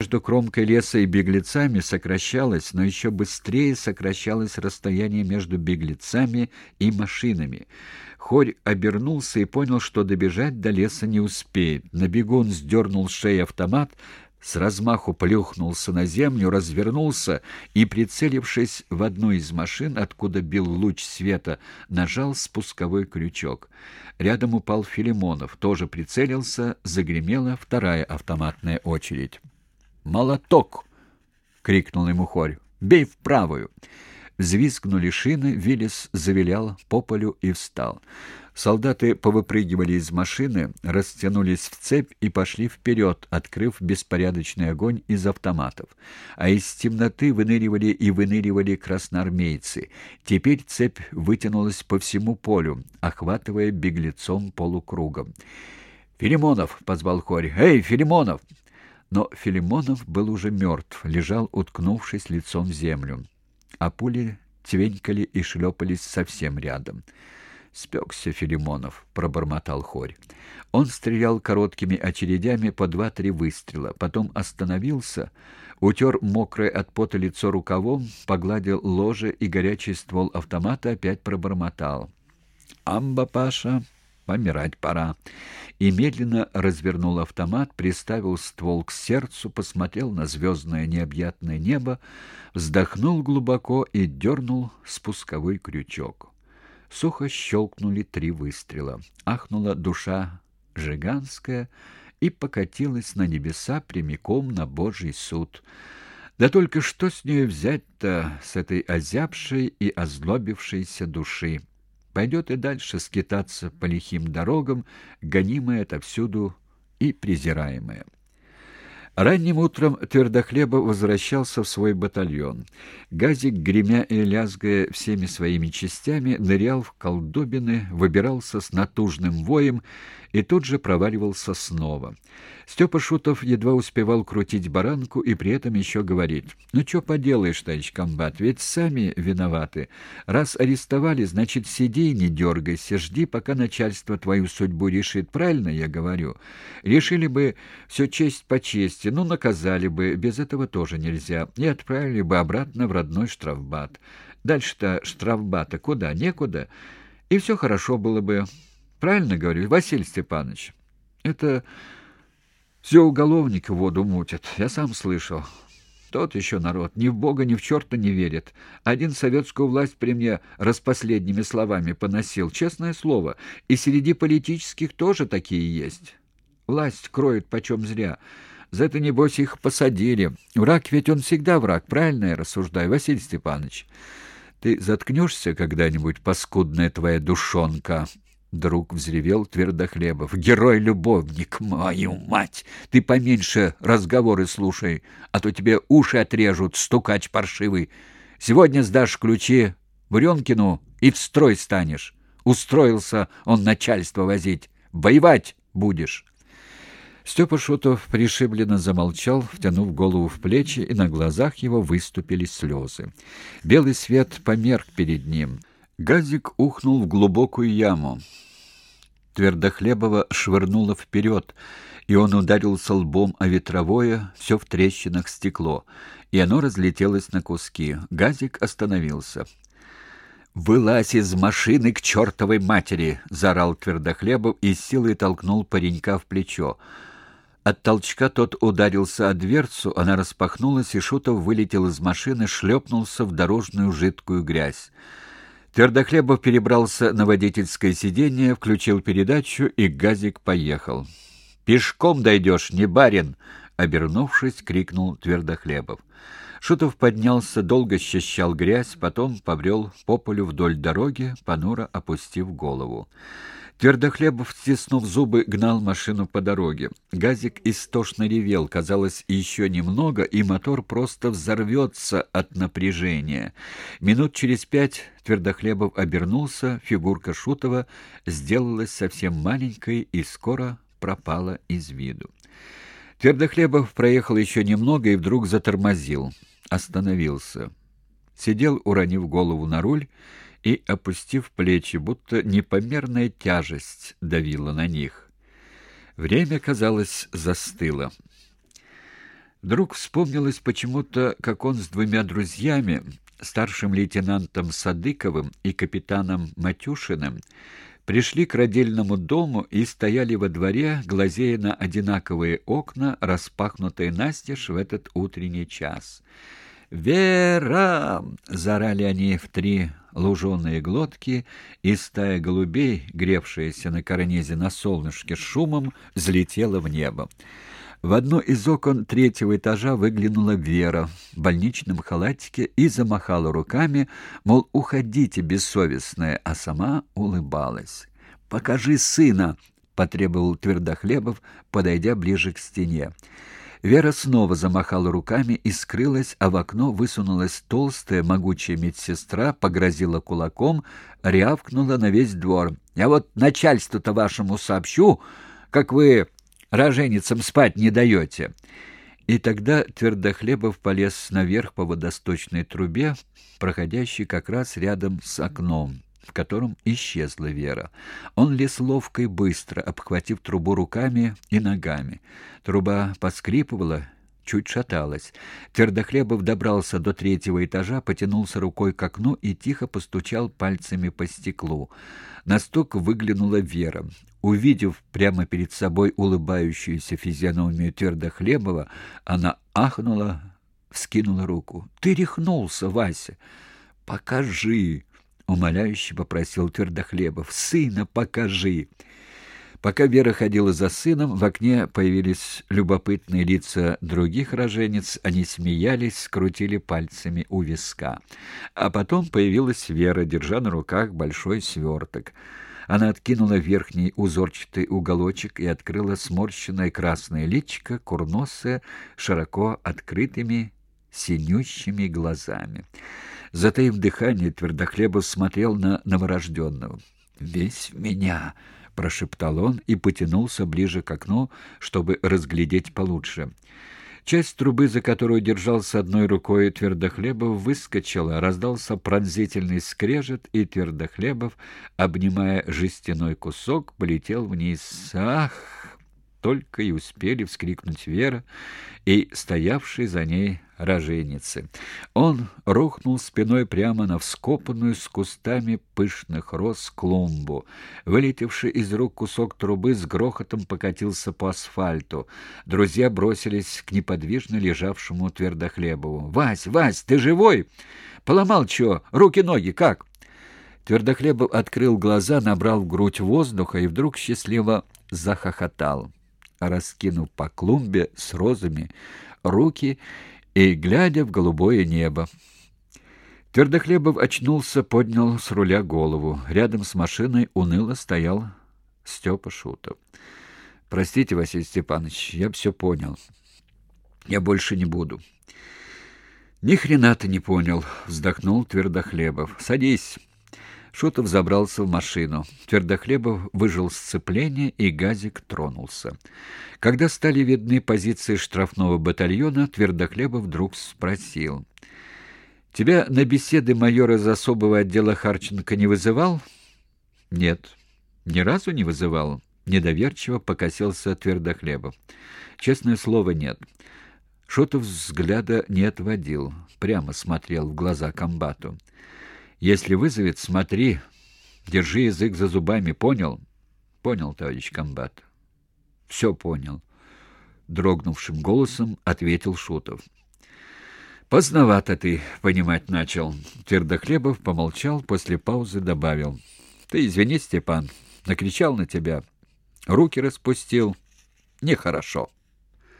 Между кромкой леса и беглецами сокращалось, но еще быстрее сокращалось расстояние между беглецами и машинами. Хорь обернулся и понял, что добежать до леса не успеет. На бегу он сдернул с шеи автомат, с размаху плюхнулся на землю, развернулся и, прицелившись в одну из машин, откуда бил луч света, нажал спусковой крючок. Рядом упал Филимонов, тоже прицелился, загремела вторая автоматная очередь. «Молоток!» — крикнул ему Хорь. «Бей в правую!» Взвизгнули шины, Виллис завилял по полю и встал. Солдаты повыпрыгивали из машины, растянулись в цепь и пошли вперед, открыв беспорядочный огонь из автоматов. А из темноты выныривали и выныривали красноармейцы. Теперь цепь вытянулась по всему полю, охватывая беглецом полукругом. «Филимонов!» — позвал Хорь. «Эй, Филимонов!» Но Филимонов был уже мертв, лежал, уткнувшись лицом в землю. А пули твенькали и шлепались совсем рядом. «Спекся Филимонов», — пробормотал Хорь. Он стрелял короткими очередями по два-три выстрела, потом остановился, утер мокрое от пота лицо рукавом, погладил ложе и горячий ствол автомата опять пробормотал. «Амба, Паша!» Помирать пора. И медленно развернул автомат, приставил ствол к сердцу, посмотрел на звездное необъятное небо, вздохнул глубоко и дернул спусковой крючок. Сухо щелкнули три выстрела. Ахнула душа жиганская и покатилась на небеса прямиком на Божий суд. Да только что с нее взять-то, с этой озябшей и озлобившейся души? Пойдет и дальше скитаться по лихим дорогам, гонимая отовсюду и презираемая. Ранним утром Твердохлеба возвращался в свой батальон. Газик, гремя и лязгая всеми своими частями, нырял в колдобины, выбирался с натужным воем и тут же проваливался снова. Степа Шутов едва успевал крутить баранку и при этом еще говорит. «Ну, что поделаешь, товарищ комбат, ведь сами виноваты. Раз арестовали, значит, сиди и не дергайся, жди, пока начальство твою судьбу решит. Правильно я говорю? Решили бы все честь по чести, ну, наказали бы, без этого тоже нельзя, и отправили бы обратно в родной штрафбат. Дальше-то штрафбата куда? Некуда. И все хорошо было бы». Правильно говорю, Василий Степанович? Это все уголовники воду мутят, я сам слышал. Тот еще народ, ни в Бога, ни в черта не верит. Один советскую власть при мне распоследними словами поносил, честное слово, и среди политических тоже такие есть. Власть кроет почем зря. За это, небось, их посадили. Враг ведь он всегда враг, правильно я рассуждаю, Василий Степанович? Ты заткнешься когда-нибудь, паскудная твоя душонка?» Друг взревел Твердохлебов. «Герой-любовник, мою мать! Ты поменьше разговоры слушай, а то тебе уши отрежут, стукач паршивый. Сегодня сдашь ключи Буренкину и в строй станешь. Устроился он начальство возить. Воевать будешь!» Степа Шутов пришибленно замолчал, втянув голову в плечи, и на глазах его выступили слезы. Белый свет померк перед ним — Газик ухнул в глубокую яму. Твердохлебова швырнуло вперед, и он ударился лбом о ветровое, все в трещинах стекло, и оно разлетелось на куски. Газик остановился. «Вылазь из машины к чертовой матери!» — заорал Твердохлебов и силой толкнул паренька в плечо. От толчка тот ударился о дверцу, она распахнулась, и Шутов вылетел из машины, шлепнулся в дорожную жидкую грязь. Твердохлебов перебрался на водительское сиденье, включил передачу, и газик поехал. «Пешком дойдешь, не барин!» — обернувшись, крикнул Твердохлебов. Шутов поднялся, долго счищал грязь, потом побрел по полю вдоль дороги, понуро опустив голову. Твердохлебов, стиснув зубы, гнал машину по дороге. Газик истошно ревел, казалось, еще немного, и мотор просто взорвется от напряжения. Минут через пять Твердохлебов обернулся, фигурка Шутова сделалась совсем маленькой и скоро пропала из виду. Твердохлебов проехал еще немного и вдруг затормозил, остановился. Сидел, уронив голову на руль, и опустив плечи, будто непомерная тяжесть давила на них. Время, казалось, застыло. Вдруг вспомнилось почему-то, как он с двумя друзьями, старшим лейтенантом Садыковым и капитаном Матюшиным, пришли к родильному дому и стояли во дворе, глазея на одинаковые окна, распахнутые настежь в этот утренний час. «Вера!» — заорали они в три луженые глотки, и стая голубей, гревшаяся на карнизе на солнышке шумом, взлетела в небо. В одно из окон третьего этажа выглянула Вера в больничном халатике и замахала руками, мол, уходите, бессовестная, а сама улыбалась. «Покажи сына!» — потребовал Твердохлебов, подойдя ближе к стене. Вера снова замахала руками и скрылась, а в окно высунулась толстая, могучая медсестра, погрозила кулаком, рявкнула на весь двор. «Я вот начальству-то вашему сообщу, как вы роженицам спать не даете. И тогда Твердохлебов полез наверх по водосточной трубе, проходящей как раз рядом с окном, в котором исчезла Вера. Он лез ловко и быстро, обхватив трубу руками и ногами. Труба поскрипывала, чуть шаталась. Твердохлебов добрался до третьего этажа, потянулся рукой к окну и тихо постучал пальцами по стеклу. На стук выглянула Вера. Увидев прямо перед собой улыбающуюся физиономию Твердохлебова, она ахнула, вскинула руку. «Ты рехнулся, Вася!» «Покажи!» — умоляюще попросил Твердохлебов. «Сына покажи!» Пока Вера ходила за сыном, в окне появились любопытные лица других роженец. Они смеялись, скрутили пальцами у виска. А потом появилась Вера, держа на руках большой сверток. Она откинула верхний узорчатый уголочек и открыла сморщенное красное личико, курносое, широко открытыми синющими глазами. Затаив дыхание, Твердохлебов смотрел на новорожденного. «Весь в меня!» прошептал он и потянулся ближе к окну, чтобы разглядеть получше. Часть трубы, за которую держался одной рукой Твердохлебов, выскочила, раздался пронзительный скрежет, и Твердохлебов, обнимая жестяной кусок, полетел вниз. «Ах!» Только и успели вскрикнуть Вера и стоявший за ней роженицы. Он рухнул спиной прямо на вскопанную с кустами пышных роз клумбу. Вылетевший из рук кусок трубы с грохотом покатился по асфальту. Друзья бросились к неподвижно лежавшему Твердохлебову. «Вась, Вась, ты живой? Поломал чего? Руки-ноги как?» Твердохлебов открыл глаза, набрал в грудь воздуха и вдруг счастливо захохотал раскинув по клумбе с розами руки и глядя в голубое небо. Твердохлебов очнулся, поднял с руля голову. Рядом с машиной уныло стоял Степа Шутов. «Простите, Василий Степанович, я все понял. Я больше не буду». «Ни хрена ты не понял», — вздохнул Твердохлебов. «Садись». Шутов забрался в машину. Твердохлебов выжил сцепление, и газик тронулся. Когда стали видны позиции штрафного батальона, Твердохлебов вдруг спросил. «Тебя на беседы майор из особого отдела Харченко не вызывал?» «Нет, ни разу не вызывал». Недоверчиво покосился Твердохлебов. «Честное слово, нет». Шутов взгляда не отводил, прямо смотрел в глаза комбату. Если вызовет, смотри, держи язык за зубами, понял? Понял, товарищ комбат. Все понял. Дрогнувшим голосом ответил Шутов. Поздновато ты понимать начал. Твердохлебов помолчал, после паузы добавил. Ты извини, Степан, накричал на тебя. Руки распустил. Нехорошо.